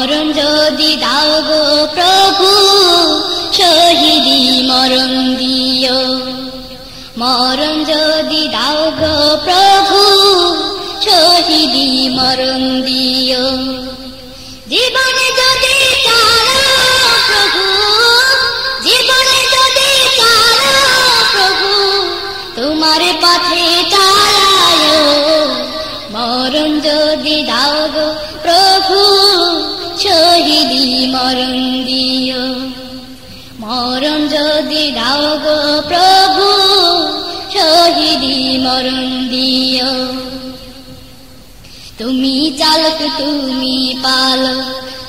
মরণ যদি দাও গো প্রভু, শহীদি মরণ দিও। মরণ যদি দাও গো প্রভু, শহীদি মরণ দিও। জীবনে যদি প্রভু, জীবনে যদি প্রভু, তোমার পথে চালায় মরণ যদি দাও গো প্রভু শহীদি মরণ দিও মরণ যদি দাও গো প্রভু, শহীদি মরণ দিও তুমি চালক, তুমি পালক,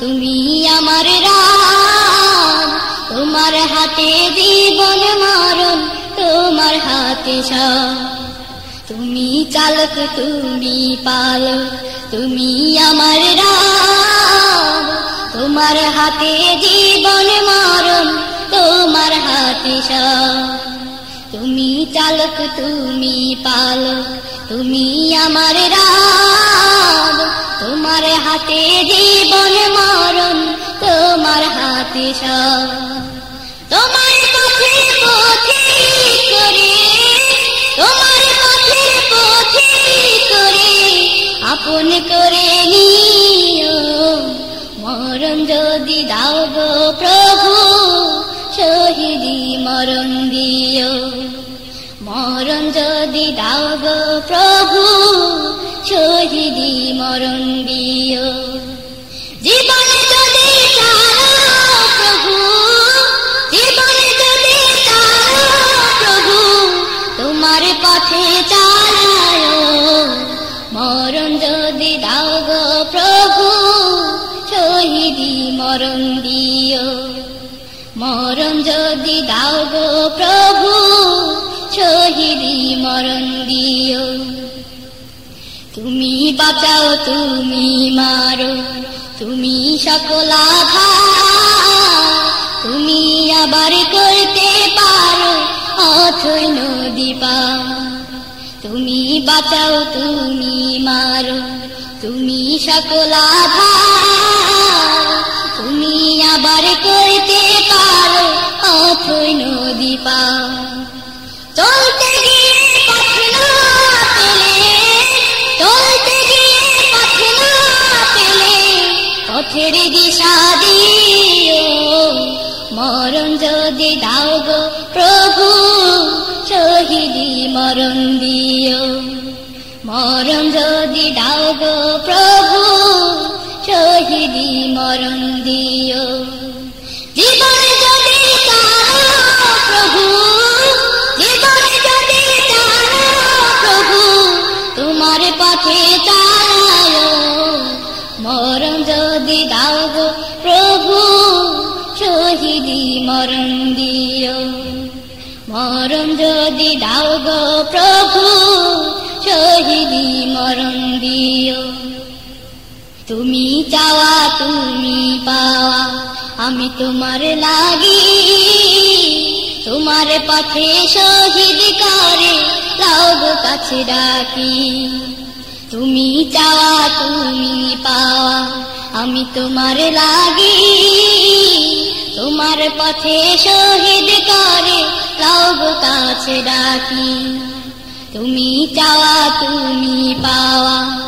তুমি আমার রাম। তোমার হাতে জীবন মরণ, তোমার হাতে সব। তুমি চালক, তুমি পালক, তুমি আমার রাম। তোমার হাতে জীবন মরণ, তোমার হাতে তুমি চালক, তুমি পালক, তুমি আমার রাম তোমার হাতে জীবন মরণ, তোমার হাতে তোমার তোমার আপন করে যদি দাও গো প্রভু, শহীদি মরণ দিও। মরণ যদি দাও গো প্রভু, শহীদি মরণ দিও। জীবনে যদি প্রভু যদি প্রভু, তোমার পথে চালায় মরণ যদি দাও গো প্রভু মরণ দিও। মরণ যদি দাও গো প্রভু শহীদি মরণ দিও। তুমি বাঁচাও, তুমি মারো, তুমি সকল তুমি আবার করতে পারো, অথই নদী পা তুমি বাঁচাও, তুমি মারো, তুমি সকল তুমি আবার করতে পারো অথই নদী পা চলতে পথের দিশা দিও। মরণ যদি দাও গো প্রভু, শহীদি মরণ দিও। মরণ যদি দাও গো প্রভু শহীদি মরণ দিও। জীবনে যদি প্রভু, জীবনে যদি প্রভু, তোমার পথে চালায় মরণ যদি দাও গো প্রভু, শহীদি মরণ দিও। মরণ যদি দাও গো প্রভু, শহীদি মরণ দিও। তুমি চাওয়া, তুমি পাওয়া। আমি তোমার লাগি, তোমার পথে শহীদ করে কাছে ডাকি তুমি চাওয়া, তুমি পাওয়া। আমি তোমার লাগি, তোমার পথে শহীদ করে কাছে ডাকি তুমি চাওয়া, তুমি পাওয়া।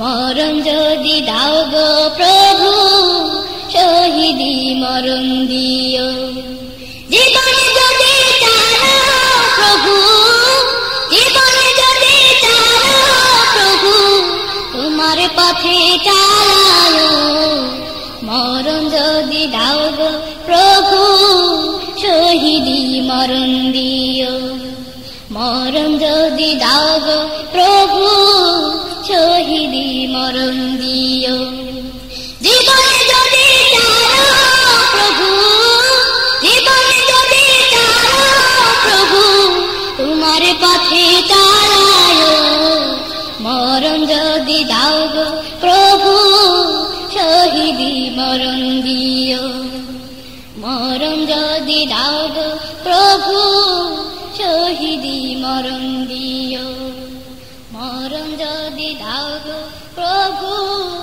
মরণ যদি দাও গো প্রভু, শহীদি মরণ দিও। জীবনে যদি প্রভু, জীবনে যদি প্রভু, তোমার পথে চালায় মরণ যদি দাও গো প্রভু, শহীদি মরণ দিও। মরণ যদি দাও গো প্রভু তুমি মরণ দিও। জীবনে যদি প্রভু, জীবনে যদি প্রভু, তোমার পথে তারায় মরণ যদি দাও প্রভু, শহীদি মরণ দিও। মরণ যদি দাও প্রভু, শহীদি মরণ দিও। মরণ যদি দাও প্রভু।